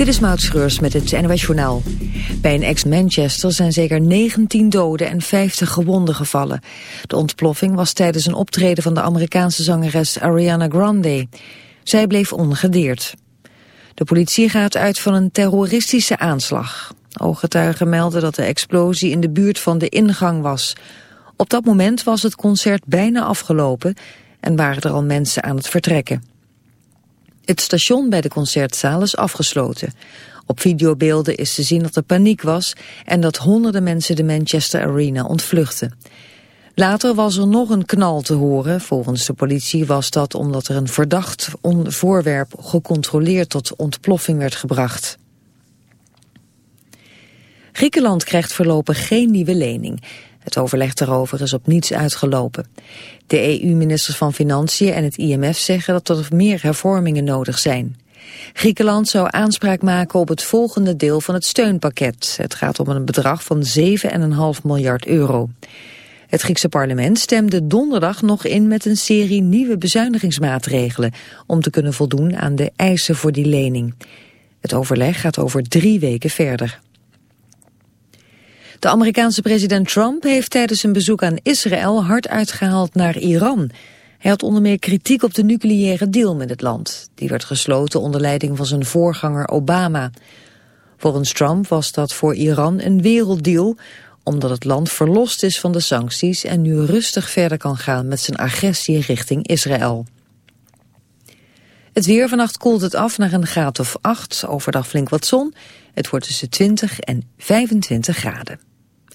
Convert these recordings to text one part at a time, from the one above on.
Dit is Maud met het NOS Journaal. Bij een ex-Manchester zijn zeker 19 doden en 50 gewonden gevallen. De ontploffing was tijdens een optreden van de Amerikaanse zangeres Ariana Grande. Zij bleef ongedeerd. De politie gaat uit van een terroristische aanslag. Ooggetuigen melden dat de explosie in de buurt van de ingang was. Op dat moment was het concert bijna afgelopen en waren er al mensen aan het vertrekken. Het station bij de concertzaal is afgesloten. Op videobeelden is te zien dat er paniek was en dat honderden mensen de Manchester Arena ontvluchten. Later was er nog een knal te horen. Volgens de politie was dat omdat er een verdacht voorwerp gecontroleerd tot ontploffing werd gebracht. Griekenland krijgt voorlopig geen nieuwe lening. Het overleg daarover is op niets uitgelopen. De EU-ministers van Financiën en het IMF zeggen dat er meer hervormingen nodig zijn. Griekenland zou aanspraak maken op het volgende deel van het steunpakket. Het gaat om een bedrag van 7,5 miljard euro. Het Griekse parlement stemde donderdag nog in met een serie nieuwe bezuinigingsmaatregelen... om te kunnen voldoen aan de eisen voor die lening. Het overleg gaat over drie weken verder. De Amerikaanse president Trump heeft tijdens een bezoek aan Israël hard uitgehaald naar Iran. Hij had onder meer kritiek op de nucleaire deal met het land. Die werd gesloten onder leiding van zijn voorganger Obama. Volgens Trump was dat voor Iran een werelddeal omdat het land verlost is van de sancties en nu rustig verder kan gaan met zijn agressie richting Israël. Het weer vannacht koelt het af naar een graad of 8, overdag flink wat zon. Het wordt tussen 20 en 25 graden.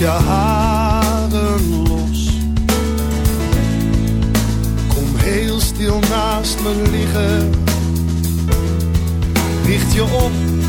Je haren los. Kom heel stil naast me liggen. Richt je op.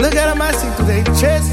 look at them, I see through their chest,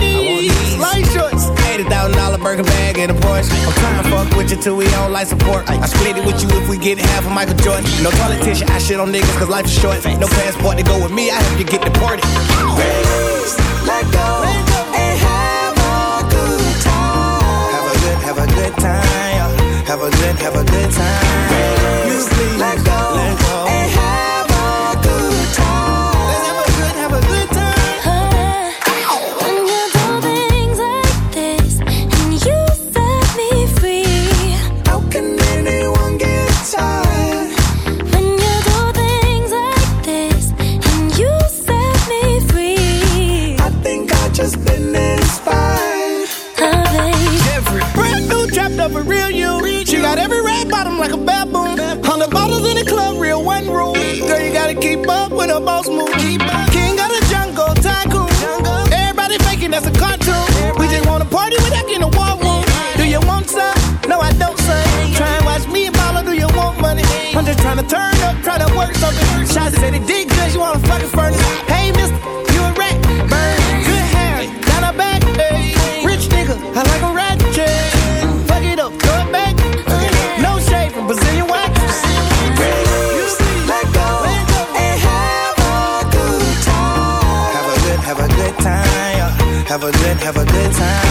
these light shorts. Eighty thousand dollar burger bag and a Porsche. I'm trying to fuck with you till we on life support. I split it with you if we get half of Michael Jordan. No politician, I shit on niggas cause life is short. No passport to go with me, I help you get deported. Let go and have a good time. Have a good, have a good time. Have a good, have a good time. You please Let go let go. work something. Shots said he did good, you wanna fucking furnace. Hey, mister, you a rat. Burn, good hair, down a back. Hey. Rich nigga, I like a rat. Fuck it up, throw it back. No shade from Brazilian wax. Have a good, have a good time. Have a good, have a good time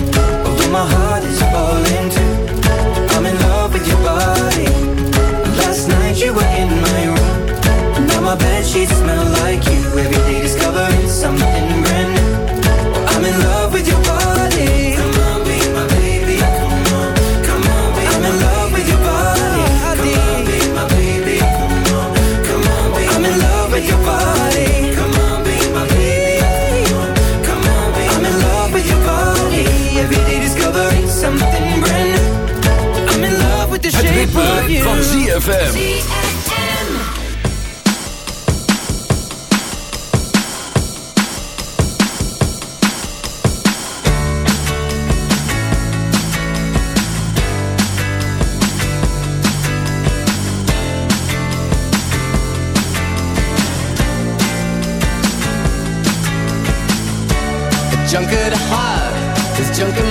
My heart is falling. I'm in love with your body. Last night you were in my room. Now my bed sheets smell like you. Every day discovering something of ritme you. van ZFM. Junk at heart, there's junk in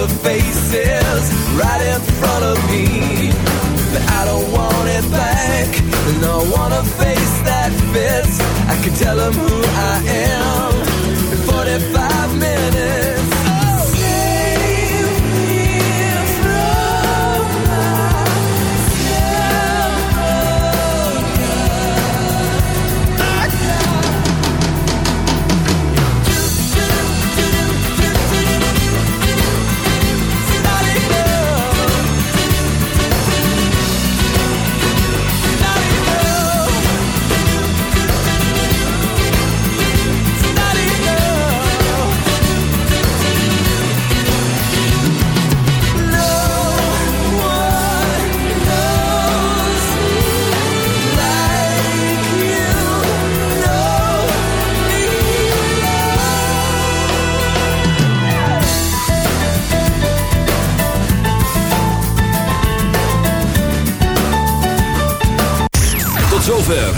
the faces right in front of me. But I don't want it back, and I want a face that fits. I can tell them